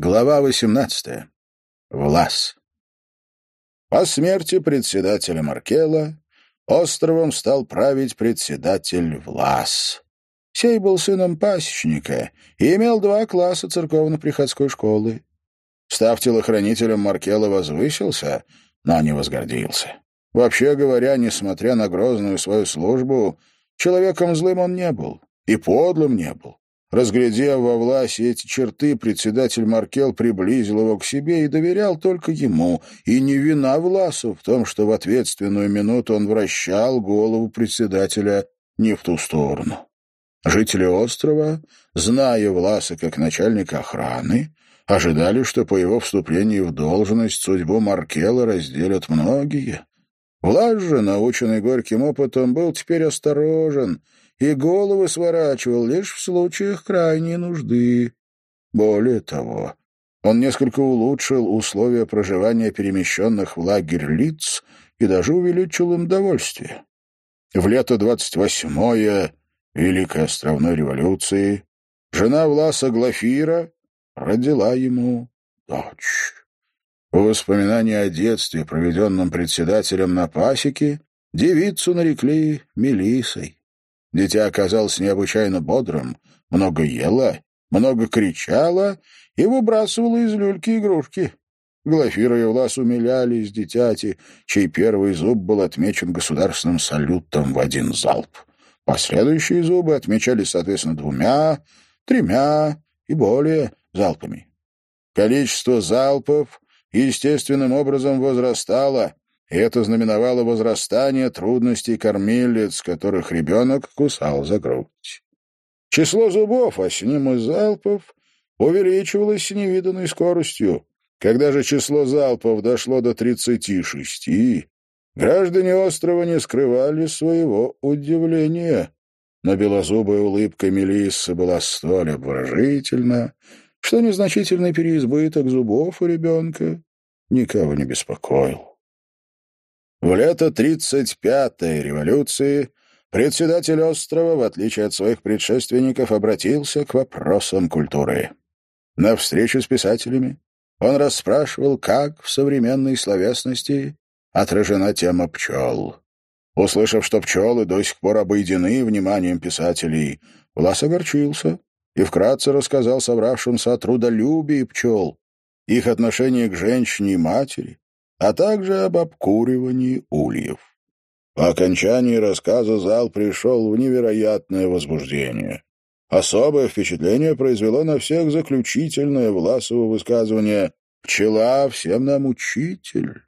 Глава 18. Влас. По смерти председателя Маркела островом стал править председатель Влас. Сей был сыном пасечника и имел два класса церковно-приходской школы. Став телохранителем Маркела возвысился, но не возгордился. Вообще говоря, несмотря на грозную свою службу, человеком злым он не был и подлым не был. Разглядев во власти эти черты, председатель Маркел приблизил его к себе и доверял только ему. И не вина Власу в том, что в ответственную минуту он вращал голову председателя не в ту сторону. Жители острова, зная Власа как начальника охраны, ожидали, что по его вступлении в должность судьбу Маркела разделят многие. Влас же, наученный горьким опытом, был теперь осторожен — и головы сворачивал лишь в случаях крайней нужды. Более того, он несколько улучшил условия проживания перемещенных в лагерь лиц и даже увеличил им довольствие. В лето 28-е Великой Островной революции жена Власа Глафира родила ему дочь. В воспоминании о детстве, проведенном председателем на пасеке, девицу нарекли Мелисой. Дитя оказалось необычайно бодрым, много ела, много кричало и выбрасывало из люльки игрушки. Глафира и Влас умилялись дитяти, чей первый зуб был отмечен государственным салютом в один залп. Последующие зубы отмечались, соответственно, двумя, тремя и более залпами. Количество залпов естественным образом возрастало, и это знаменовало возрастание трудностей кормилец, которых ребенок кусал за грудь. Число зубов, а с ним и залпов, увеличивалось с невиданной скоростью. Когда же число залпов дошло до тридцати шести, граждане острова не скрывали своего удивления. Но белозубая улыбка Мелиссы была столь обворожительна, что незначительный переизбыток зубов у ребенка никого не беспокоил. В лето 35-й революции председатель острова, в отличие от своих предшественников, обратился к вопросам культуры. На встречу с писателями он расспрашивал, как в современной словесности отражена тема пчел. Услышав, что пчелы до сих пор обойдены вниманием писателей, Влас огорчился и вкратце рассказал собравшимся о трудолюбии пчел, их отношении к женщине и матери, а также об обкуривании ульев. По окончании рассказа зал пришел в невероятное возбуждение. Особое впечатление произвело на всех заключительное Власово высказывание «Пчела всем нам учитель».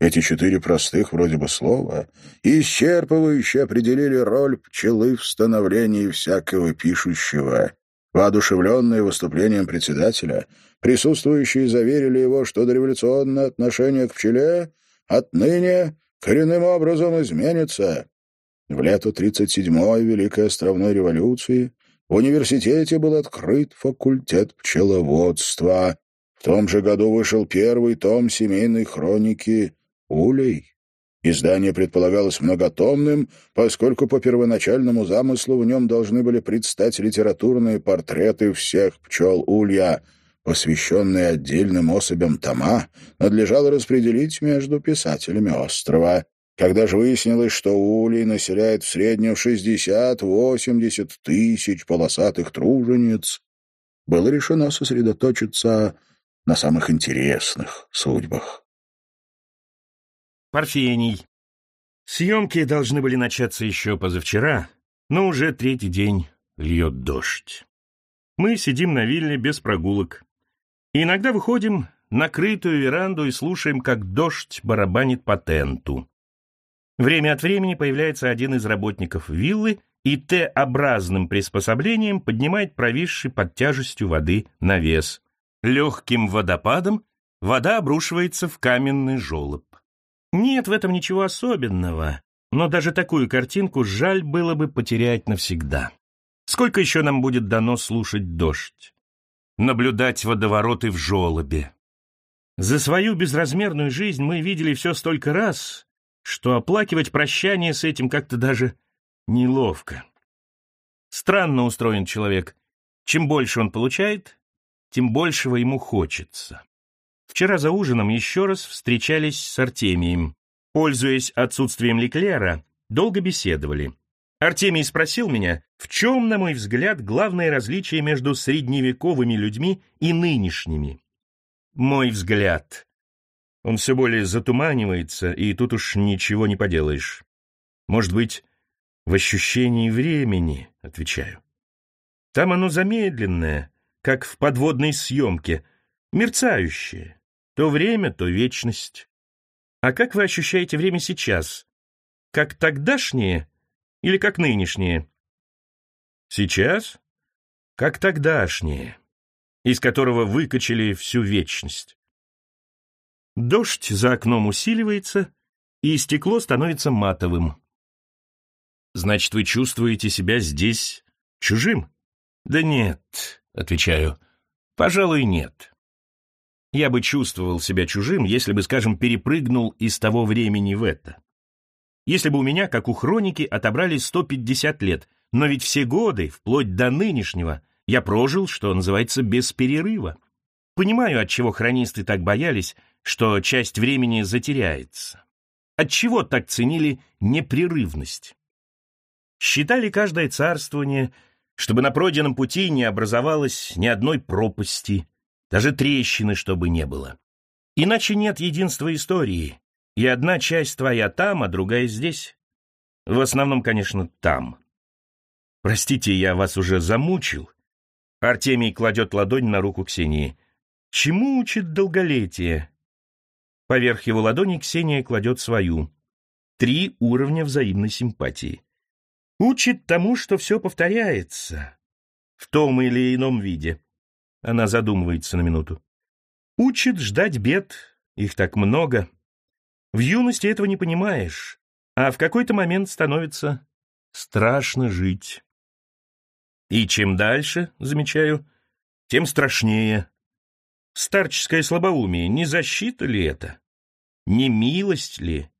Эти четыре простых вроде бы слова исчерпывающе определили роль пчелы в становлении всякого пишущего. Воодушевленные выступлением председателя, Присутствующие заверили его, что дореволюционное отношение к пчеле отныне коренным образом изменится. В лето 37-й Великой Островной революции в университете был открыт факультет пчеловодства. В том же году вышел первый том семейной хроники «Улей». Издание предполагалось многотомным, поскольку по первоначальному замыслу в нем должны были предстать литературные портреты всех пчел Улья — посвященные отдельным особям тома, надлежало распределить между писателями острова. Когда же выяснилось, что улей населяет в среднем 60-80 тысяч полосатых тружениц, было решено сосредоточиться на самых интересных судьбах. Парфений. Съемки должны были начаться еще позавчера, но уже третий день льет дождь. Мы сидим на вилле без прогулок. И иногда выходим на крытую веранду и слушаем, как дождь барабанит по тенту. Время от времени появляется один из работников виллы и Т-образным приспособлением поднимает провисший под тяжестью воды навес. Легким водопадом вода обрушивается в каменный желоб. Нет в этом ничего особенного, но даже такую картинку жаль было бы потерять навсегда. Сколько еще нам будет дано слушать дождь? Наблюдать водовороты в желобе. За свою безразмерную жизнь мы видели все столько раз, что оплакивать прощание с этим как-то даже неловко. Странно устроен человек. Чем больше он получает, тем большего ему хочется. Вчера за ужином еще раз встречались с Артемием. Пользуясь отсутствием Леклера, долго беседовали. Артемий спросил меня, в чем, на мой взгляд, главное различие между средневековыми людьми и нынешними. Мой взгляд. Он все более затуманивается, и тут уж ничего не поделаешь. Может быть, в ощущении времени, отвечаю. Там оно замедленное, как в подводной съемке, мерцающее. То время, то вечность. А как вы ощущаете время сейчас? Как тогдашнее или как нынешнее? Сейчас? Как тогдашнее, из которого выкачали всю вечность. Дождь за окном усиливается, и стекло становится матовым. Значит, вы чувствуете себя здесь чужим? Да нет, отвечаю. Пожалуй, нет. Я бы чувствовал себя чужим, если бы, скажем, перепрыгнул из того времени в это. Если бы у меня, как у хроники, отобрали 150 лет, но ведь все годы, вплоть до нынешнего, я прожил, что называется, без перерыва. Понимаю, от чего хронисты так боялись, что часть времени затеряется. Отчего так ценили непрерывность? Считали каждое царствование, чтобы на пройденном пути не образовалось ни одной пропасти, даже трещины, чтобы не было. Иначе нет единства истории, и одна часть твоя там, а другая здесь. В основном, конечно, там. Простите, я вас уже замучил. Артемий кладет ладонь на руку Ксении. Чему учит долголетие? Поверх его ладони Ксения кладет свою. Три уровня взаимной симпатии. Учит тому, что все повторяется. В том или ином виде. Она задумывается на минуту. Учит ждать бед, их так много. В юности этого не понимаешь, а в какой-то момент становится страшно жить. И чем дальше, замечаю, тем страшнее. Старческое слабоумие, не защита ли это? Не милость ли?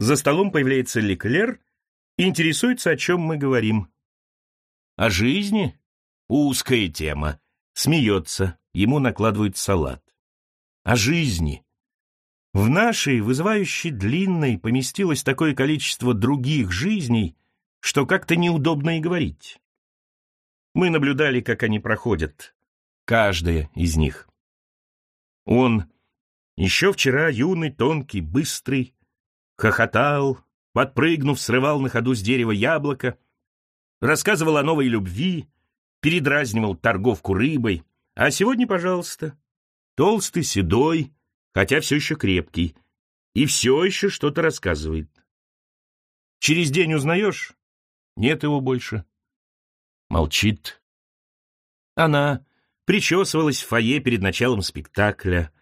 За столом появляется Леклер и интересуется, о чем мы говорим. О жизни? Узкая тема. Смеется, ему накладывают салат. О жизни. В нашей, вызывающей длинной, поместилось такое количество других жизней, что как-то неудобно и говорить. Мы наблюдали, как они проходят, каждая из них. Он, еще вчера юный, тонкий, быстрый, хохотал, подпрыгнув, срывал на ходу с дерева яблоко, рассказывал о новой любви, передразнивал торговку рыбой, а сегодня, пожалуйста, толстый, седой, хотя все еще крепкий, и все еще что-то рассказывает. Через день узнаешь? Нет его больше. Молчит. Она причесывалась в фойе перед началом спектакля.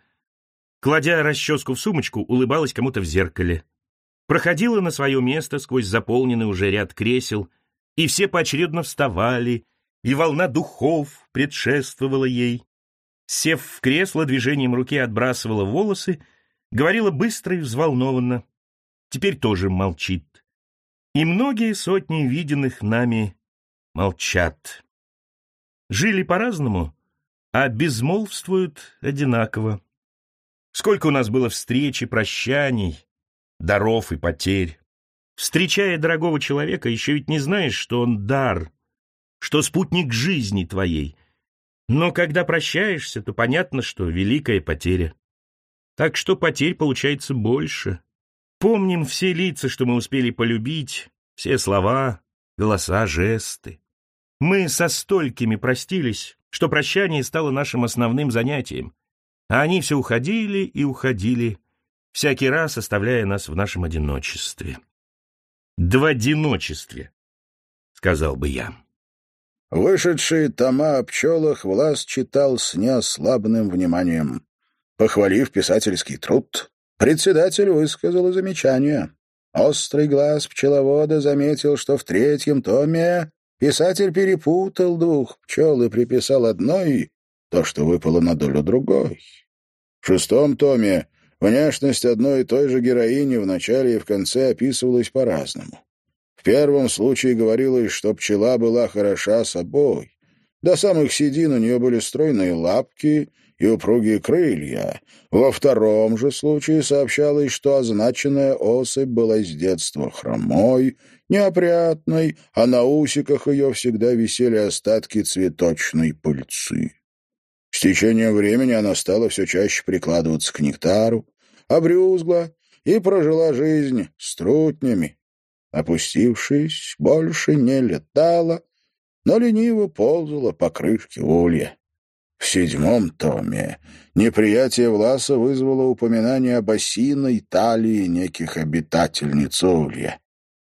Кладя расческу в сумочку, улыбалась кому-то в зеркале. Проходила на свое место сквозь заполненный уже ряд кресел, и все поочередно вставали, и волна духов предшествовала ей. Сев в кресло, движением руки отбрасывала волосы, говорила быстро и взволнованно. Теперь тоже молчит. И многие сотни виденных нами молчат. Жили по-разному, а безмолвствуют одинаково. Сколько у нас было встреч и прощаний, даров и потерь. Встречая дорогого человека, еще ведь не знаешь, что он дар, что спутник жизни твоей. Но когда прощаешься, то понятно, что великая потеря. Так что потерь получается больше. Помним все лица, что мы успели полюбить, все слова, голоса, жесты. Мы со столькими простились, что прощание стало нашим основным занятием. А они все уходили и уходили, всякий раз оставляя нас в нашем одиночестве. «В одиночестве», — сказал бы я. Вышедшие тома о пчелах Влас читал с неослабным вниманием. Похвалив писательский труд, председатель высказал замечание. Острый глаз пчеловода заметил, что в третьем томе писатель перепутал двух пчел и приписал одной то, что выпало на долю другой. В шестом томе внешность одной и той же героини в начале и в конце описывалась по-разному. В первом случае говорилось, что пчела была хороша собой, До самых седин у нее были стройные лапки и упругие крылья. Во втором же случае сообщалось, что означенная особь была с детства хромой, неопрятной, а на усиках ее всегда висели остатки цветочной пыльцы. С течением времени она стала все чаще прикладываться к нектару, обрюзгла и прожила жизнь с трутнями. Опустившись, больше не летала, но лениво ползала по крышке улья. В седьмом томе неприятие Власа вызвало упоминание об осиной талии неких обитательниц улья.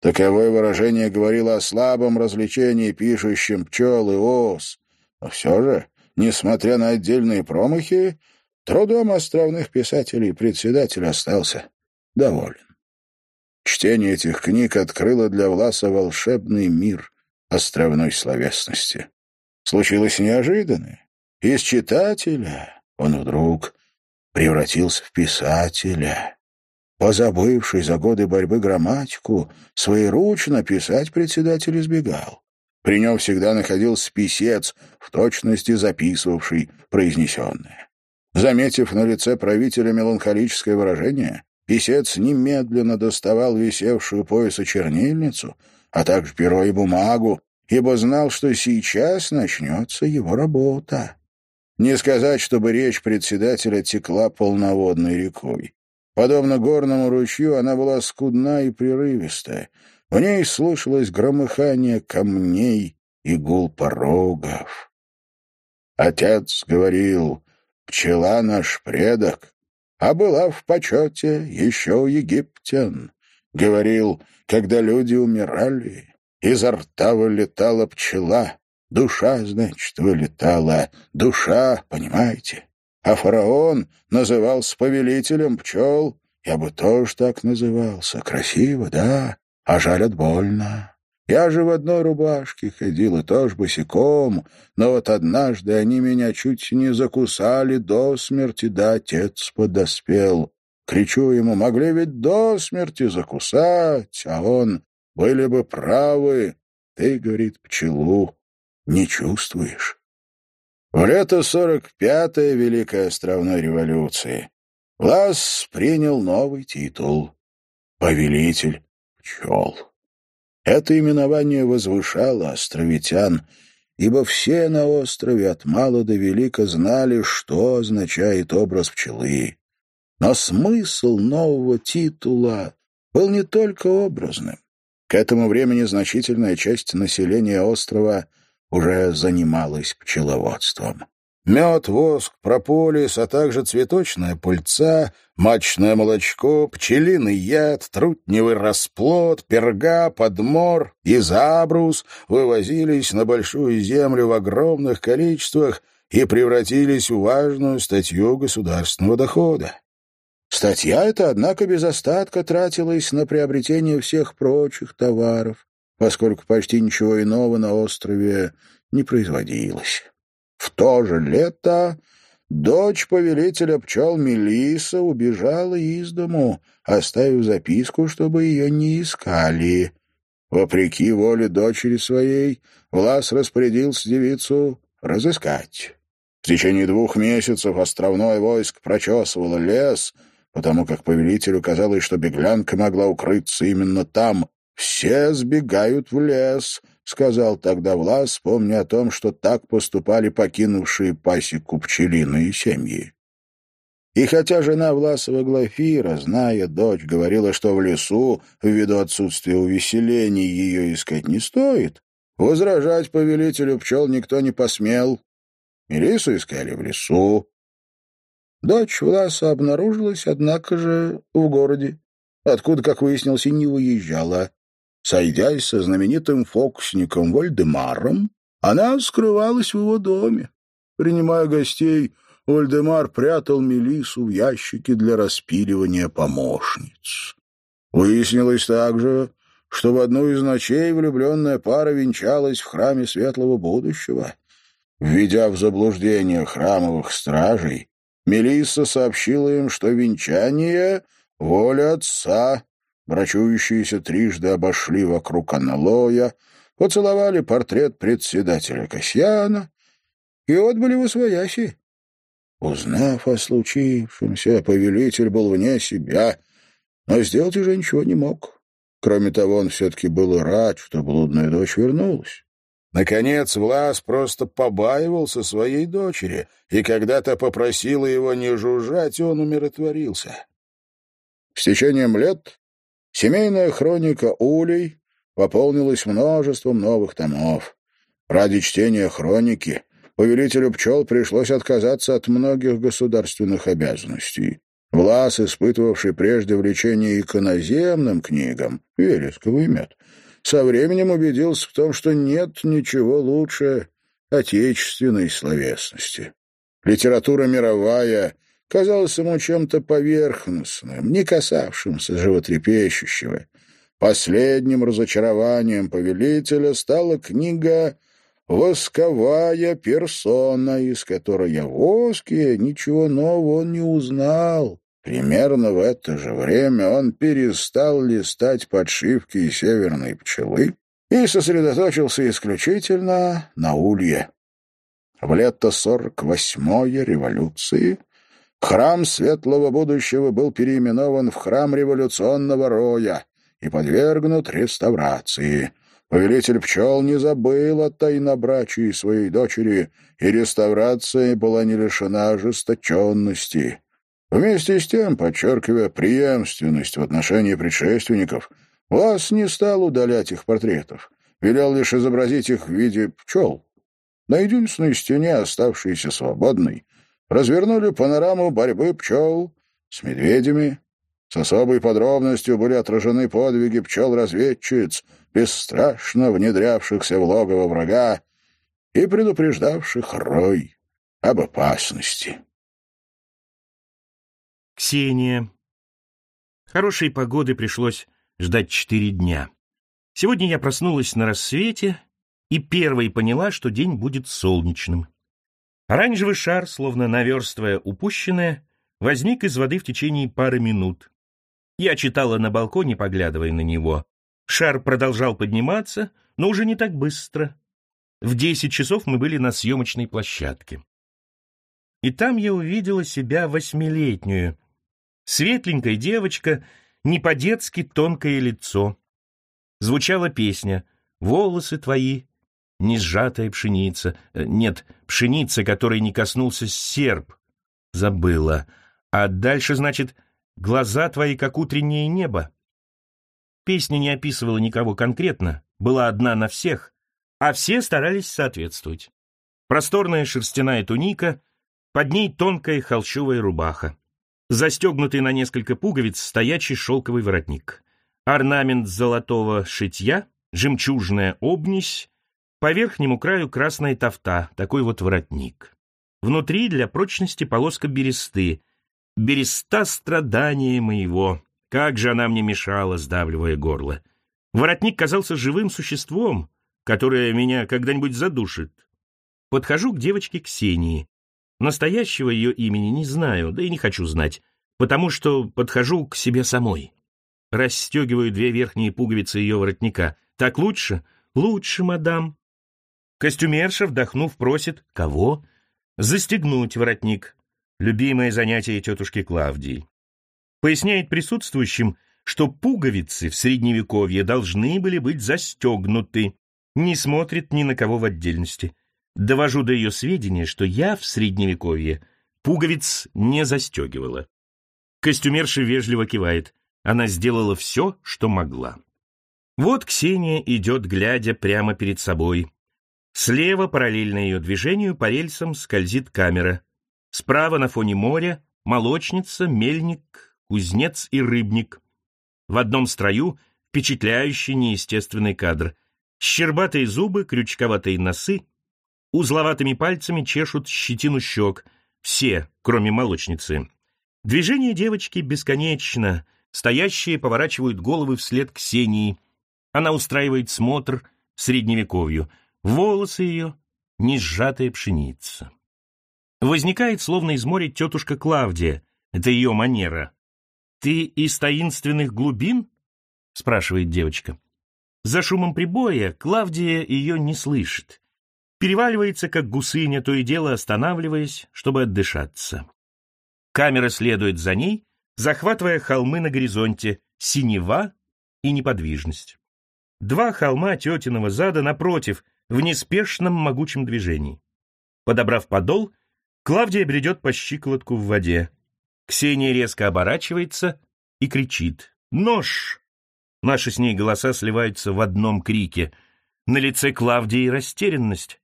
Таковое выражение говорило о слабом развлечении пишущим пчел и ос. Но все же, несмотря на отдельные промахи, трудом островных писателей председатель остался доволен. Чтение этих книг открыло для Власа волшебный мир островной словесности. Случилось неожиданное. Из читателя он вдруг превратился в писателя. Позабывший за годы борьбы грамматику, своеручно писать председатель избегал. При нем всегда находился писец, в точности записывавший произнесенное. Заметив на лице правителя меланхолическое выражение, писец немедленно доставал висевшую пояса чернильницу, а также перо и бумагу, ибо знал, что сейчас начнется его работа. Не сказать, чтобы речь председателя текла полноводной рекой. Подобно горному ручью, она была скудна и прерывистая. В ней слышалось громыхание камней и гул порогов. Отец говорил, пчела наш предок, а была в почете еще у египтян. Говорил, когда люди умирали, изо рта вылетала пчела, Душа, значит, вылетала. Душа, понимаете? А фараон назывался повелителем пчел. Я бы тоже так назывался. Красиво, да, а жалят больно. Я же в одной рубашке ходил и тоже босиком, но вот однажды они меня чуть не закусали до смерти, да отец подоспел. Кричу ему, могли ведь до смерти закусать, а он, были бы правы, ты, говорит, пчелу не чувствуешь. В лето 45-й Великой Островной революции Влас принял новый титул — «Повелитель пчел». Это именование возвышало островитян, ибо все на острове от мала до велика знали, что означает образ пчелы. Но смысл нового титула был не только образным. К этому времени значительная часть населения острова — уже занималась пчеловодством. Мед, воск, прополис, а также цветочная пыльца, мачное молочко, пчелиный яд, трутневый расплод, перга, подмор и забрус вывозились на большую землю в огромных количествах и превратились в важную статью государственного дохода. Статья эта, однако, без остатка тратилась на приобретение всех прочих товаров, поскольку почти ничего иного на острове не производилось. В то же лето дочь повелителя пчел Мелиса убежала из дому, оставив записку, чтобы ее не искали. Вопреки воле дочери своей, Влас распорядился девицу разыскать. В течение двух месяцев островное войск прочесывало лес, потому как повелителю казалось, что беглянка могла укрыться именно там, «Все сбегают в лес», — сказал тогда Влас, помня о том, что так поступали покинувшие пасеку пчелиные семьи. И хотя жена Власова Глафира, зная дочь, говорила, что в лесу, ввиду отсутствия увеселений, ее искать не стоит, возражать повелителю пчел никто не посмел. Мелису искали в лесу. Дочь Власа обнаружилась, однако же, в городе, откуда, как выяснилось, и не уезжала. Сойдясь со знаменитым фокусником Вольдемаром, она скрывалась в его доме. Принимая гостей, Вольдемар прятал Мелису в ящике для распиливания помощниц. Выяснилось также, что в одну из ночей влюбленная пара венчалась в храме светлого будущего. Введя в заблуждение храмовых стражей, Мелисса сообщила им, что венчание — воля отца, Брачующиеся трижды обошли вокруг аналоя, поцеловали портрет председателя Касьяна и отбыли в Освояси. Узнав о случившемся, повелитель был вне себя, но сделать уже ничего не мог. Кроме того, он все-таки был рад, что блудная дочь вернулась. Наконец, Влас просто побаивался своей дочери, и когда-то попросила его не жужжать, он умиротворился. С течением лет семейная хроника Улей пополнилась множеством новых томов. Ради чтения хроники повелителю пчел пришлось отказаться от многих государственных обязанностей. Влас, испытывавший прежде влечение иконоземным книгам, вересковый мед, со временем убедился в том, что нет ничего лучше отечественной словесности. Литература мировая казалась ему чем-то поверхностным, не касавшимся животрепещущего. Последним разочарованием повелителя стала книга «Восковая персона», из которой о воске ничего нового он не узнал. Примерно в это же время он перестал листать подшивки северной пчелы и сосредоточился исключительно на улье. В лето сорок восьмой революции храм светлого будущего был переименован в храм революционного роя и подвергнут реставрации. Повелитель пчел не забыл о тайнобрачии своей дочери, и реставрация была не лишена ожесточенности. Вместе с тем, подчеркивая преемственность в отношении предшественников, Вас не стал удалять их портретов, велел лишь изобразить их в виде пчел. На единственной стене, оставшейся свободной, развернули панораму борьбы пчел с медведями. С особой подробностью были отражены подвиги пчел-разведчиц, бесстрашно внедрявшихся в логово врага и предупреждавших рой об опасности. Ксения. Хорошей погоды пришлось ждать четыре дня. Сегодня я проснулась на рассвете и первой поняла, что день будет солнечным. Оранжевый шар, словно наверстывая упущенное, возник из воды в течение пары минут. Я читала на балконе, поглядывая на него. Шар продолжал подниматься, но уже не так быстро. В десять часов мы были на съемочной площадке. И там я увидела себя восьмилетнюю, Светленькая девочка, не по-детски тонкое лицо. Звучала песня «Волосы твои, не сжатая пшеница». Э, нет, пшеница, которой не коснулся серп. Забыла. А дальше, значит, «Глаза твои, как утреннее небо». Песня не описывала никого конкретно, была одна на всех, а все старались соответствовать. Просторная шерстяная туника, под ней тонкая холщовая рубаха застегнутый на несколько пуговиц стоячий шелковый воротник, орнамент золотого шитья, жемчужная обнись, по верхнему краю красная тофта, такой вот воротник. Внутри для прочности полоска бересты. Береста страдания моего. Как же она мне мешала, сдавливая горло. Воротник казался живым существом, которое меня когда-нибудь задушит. Подхожу к девочке Ксении. Настоящего ее имени не знаю, да и не хочу знать, потому что подхожу к себе самой. Расстегиваю две верхние пуговицы ее воротника. «Так лучше?» «Лучше, мадам». Костюмерша, вдохнув, просит «Кого?» «Застегнуть воротник». Любимое занятие тетушки Клавдии. Поясняет присутствующим, что пуговицы в Средневековье должны были быть застегнуты. Не смотрит ни на кого в отдельности. Довожу до ее сведения, что я в Средневековье пуговиц не застегивала. Костюмерша вежливо кивает. Она сделала все, что могла. Вот Ксения идет, глядя прямо перед собой. Слева, параллельно ее движению, по рельсам скользит камера. Справа на фоне моря молочница, мельник, кузнец и рыбник. В одном строю впечатляющий неестественный кадр. Щербатые зубы, крючковатые носы, Узловатыми пальцами чешут щетину щек. Все, кроме молочницы. Движение девочки бесконечно. Стоящие поворачивают головы вслед Ксении. Она устраивает смотр средневековью. Волосы ее — не сжатая пшеница. Возникает, словно из моря, тетушка Клавдия. Это ее манера. «Ты из таинственных глубин?» — спрашивает девочка. За шумом прибоя Клавдия ее не слышит. переваливается, как гусыня, то и дело останавливаясь, чтобы отдышаться. Камера следует за ней, захватывая холмы на горизонте, синева и неподвижность. Два холма тетиного зада напротив, в неспешном могучем движении. Подобрав подол, Клавдия бредет по щиколотку в воде. Ксения резко оборачивается и кричит «Нож!». Наши с ней голоса сливаются в одном крике. На лице Клавдии растерянность.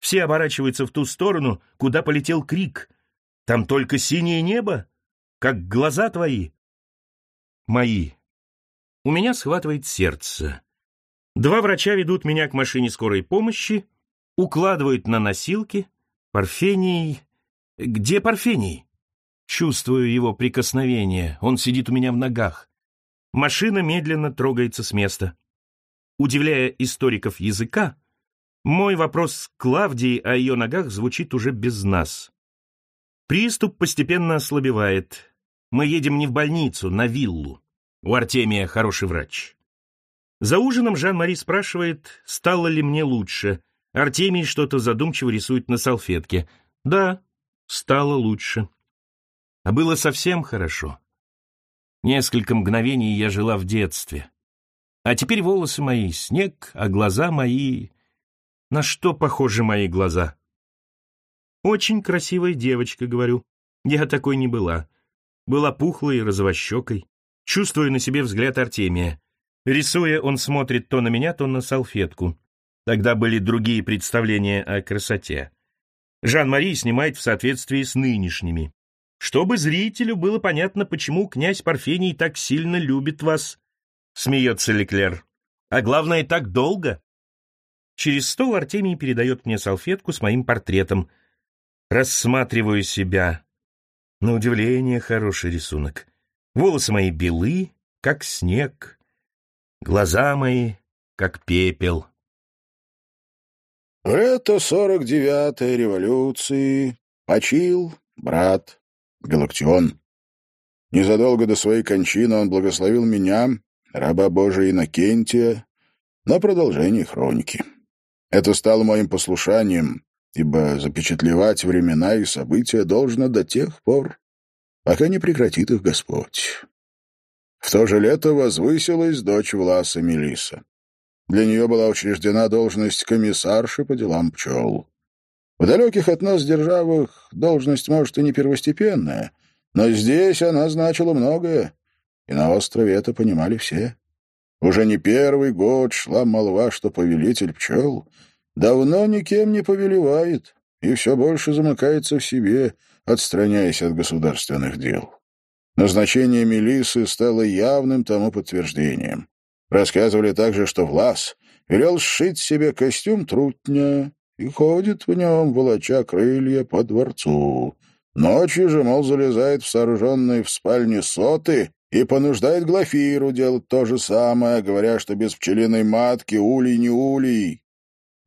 Все оборачиваются в ту сторону, куда полетел крик. Там только синее небо, как глаза твои. Мои. У меня схватывает сердце. Два врача ведут меня к машине скорой помощи, укладывают на носилки. Парфений... Где Парфений? Чувствую его прикосновение, он сидит у меня в ногах. Машина медленно трогается с места. Удивляя историков языка, мой вопрос к Клавдии о ее ногах звучит уже без нас. Приступ постепенно ослабевает. Мы едем не в больницу, на виллу. У Артемия хороший врач. За ужином Жан-Мари спрашивает, стало ли мне лучше. Артемий что-то задумчиво рисует на салфетке. Да, стало лучше. А было совсем хорошо. Несколько мгновений я жила в детстве. А теперь волосы мои — снег, а глаза мои... На что похожи мои глаза? Очень красивая девочка, говорю. Я такой не была. Была пухлой и розовощекой. Чувствую на себе взгляд Артемия. Рисуя, он смотрит то на меня, то на салфетку. Тогда были другие представления о красоте. Жан-Мари снимает в соответствии с нынешними. Чтобы зрителю было понятно, почему князь Парфений так сильно любит вас, смеется Леклер. А главное, так долго. Через стол Артемий передает мне салфетку с моим портретом. Рассматриваю себя. На удивление, хороший рисунок. Волосы мои белы, как снег. Глаза мои, как пепел. Это сорок девятой революции почил брат Галактион. Незадолго до своей кончины он благословил меня, раба Божия Иннокентия, на продолжение хроники. Это стало моим послушанием, ибо запечатлевать времена и события должно до тех пор, пока не прекратит их Господь. В то же лето возвысилась дочь Власа Мелиса. Для нее была учреждена должность комиссарши по делам пчел. В далеких от нас державах должность, может, и не первостепенная, но здесь она значила многое, и на острове это понимали все. Уже не первый год шла молва, что повелитель пчел давно никем не повелевает и все больше замыкается в себе, отстраняясь от государственных дел. Назначение Мелисы стало явным тому подтверждением. Рассказывали также, что Влас велел сшить себе костюм трутня и ходит в нем, волоча крылья по дворцу. Ночью же, мол, залезает в сооруженные в спальне соты и понуждает Глафиру делать то же самое, говоря, что без пчелиной матки улей не улей.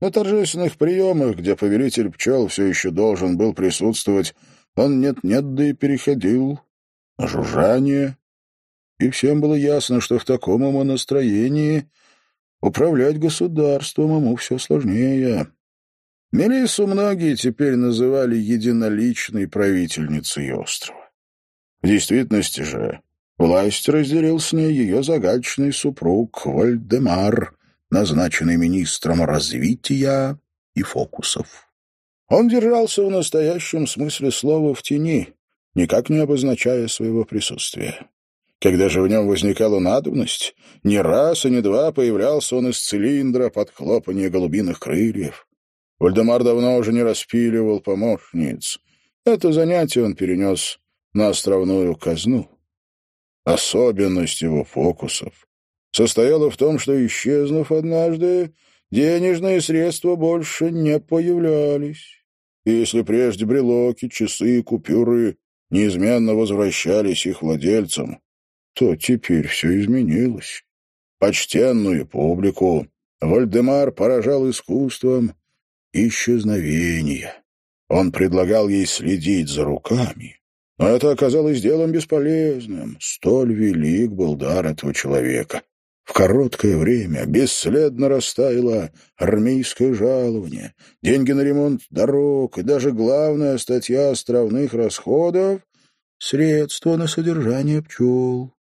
На торжественных приемах, где повелитель пчел все еще должен был присутствовать, он нет-нет, да и переходил жужжание. И всем было ясно, что в таком ему настроении управлять государством ему все сложнее. Мелиссу многие теперь называли единоличной правительницей острова. В действительности же власть разделил с ней ее загадочный супруг Вальдемар, назначенный министром развития и фокусов. Он держался в настоящем смысле слова в тени, никак не обозначая своего присутствия. Когда же в нем возникала надобность, ни раз и ни два появлялся он из цилиндра под хлопанье голубиных крыльев. Вальдемар давно уже не распиливал помощниц. Это занятие он перенес на островную казну. Особенность его фокусов состояла в том, что, исчезнув однажды, денежные средства больше не появлялись. И если прежде брелоки, часы купюры неизменно возвращались их владельцам, то теперь все изменилось. Почтенную публику Вальдемар поражал искусством, исчезновения. Он предлагал ей следить за руками, но это оказалось делом бесполезным. Столь велик был дар этого человека. В короткое время бесследно растаяло армейское жалование, деньги на ремонт дорог и даже главная статья островных расходов — средства на содержание пчел.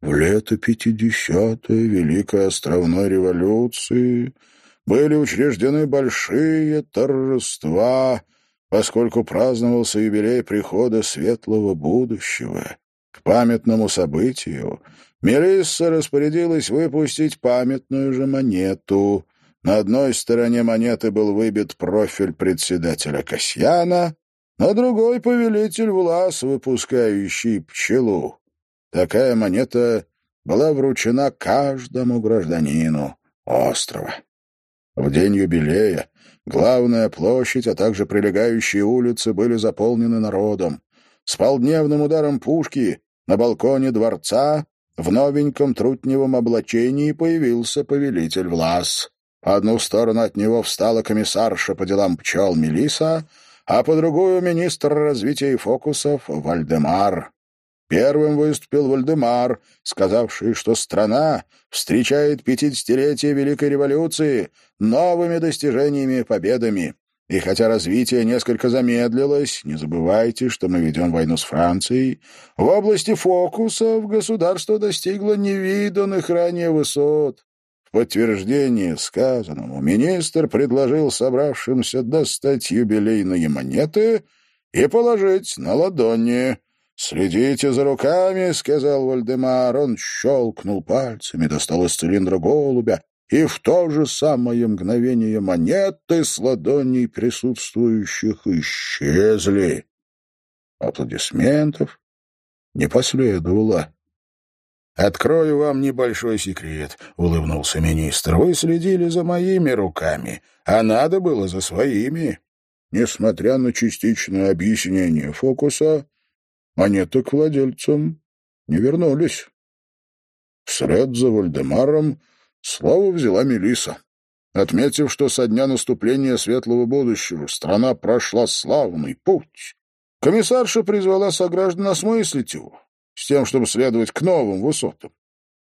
В лето 50-е Великой островной революции были учреждены большие торжества, поскольку праздновался юбилей прихода светлого будущего. К памятному событию Мелисса распорядилась выпустить памятную же монету. На одной стороне монеты был выбит профиль председателя Касьяна, на другой — повелитель Влас, выпускающий пчелу. Такая монета была вручена каждому гражданину острова. В день юбилея главная площадь, а также прилегающие улицы были заполнены народом. С полдневным ударом пушки на балконе дворца в новеньком трутневом облачении появился повелитель Влас. По одну сторону от него встала комиссарша по делам пчел Мелиса, а по другую — министр развития и фокусов Вальдемар. Первым выступил Вальдемар, сказавший, что страна встречает пятидесятилетие Великой революции новыми достижениями и победами. И хотя развитие несколько замедлилось, не забывайте, что мы ведем войну с Францией, в области фокусов государство достигло невиданных ранее высот. В подтверждение сказанному министр предложил собравшимся достать юбилейные монеты и положить на ладони. «Следите за руками», — сказал Вальдемар. Он щелкнул пальцами, достал из цилиндра голубя, и в то же самое мгновение монеты с ладоней присутствующих исчезли. Аплодисментов не последовало. «Открою вам небольшой секрет», — улыбнулся министр. «Вы следили за моими руками, а надо было за своими». Несмотря на частичное объяснение фокуса, монеты к владельцам не вернулись. Вслед за Вальдемаром Слово взяла Мелиса, отметив, что со дня наступления светлого будущего страна прошла славный путь. Комиссарша призвала сограждан осмыслить его, с тем, чтобы следовать к новым высотам.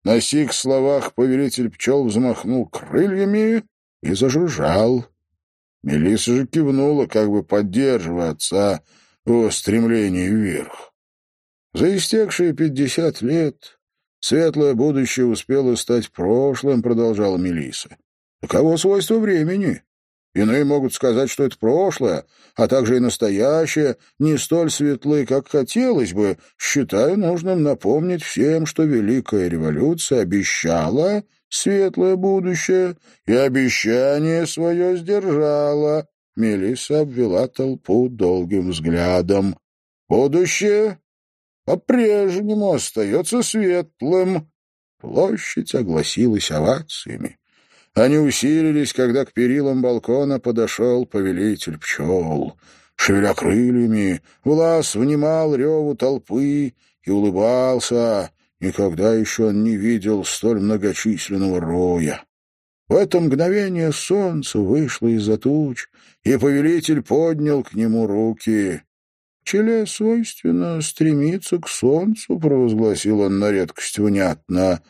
На сих словах повелитель пчел взмахнул крыльями и зажужжал. Мелисса же кивнула, как бы поддерживая отца в стремлении вверх. За истекшие пятьдесят лет Светлое будущее успело стать прошлым, продолжала Мелиса. Таково свойство времени. Иные могут сказать, что это прошлое, а также и настоящее, не столь светлы, как хотелось бы, считая нужным напомнить всем, что Великая революция обещала светлое будущее, и обещание свое сдержала. Мелисса обвела толпу долгим взглядом. Будущее по-прежнему остается светлым. Площадь огласилась овациями. Они усилились, когда к перилам балкона подошел повелитель пчел. Шевеля крыльями, Влас внимал реву толпы и улыбался. Никогда еще он не видел столь многочисленного роя. В это мгновение солнце вышло из-за туч, и повелитель поднял к нему руки. Пчеле свойственно стремиться к солнцу, провозгласил он на редкость внятно.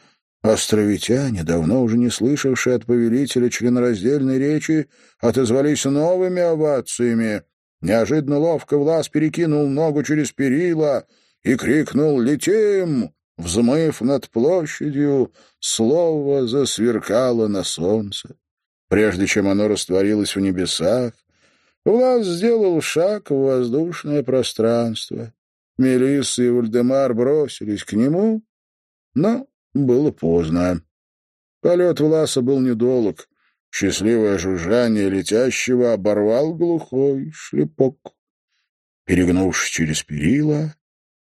Островитяне, давно уже не слышавшие от повелителя членораздельной речи, отозвались новыми овациями. Неожиданно ловко Влас перекинул ногу через перила и крикнул «Летим!». Взмыв над площадью, слово засверкало на солнце. Прежде чем оно растворилось в небесах, Влас сделал шаг в воздушное пространство. Мелисса и Вальдемар бросились к нему, но было поздно. Полет Власа был недолг. Счастливое жужжание летящего оборвал глухой шлепок. Перегнувшись через перила,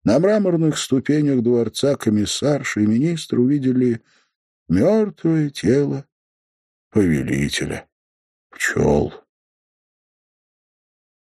на мраморных ступенях дворца комиссарша и министр увидели мертвое тело повелителя пчел.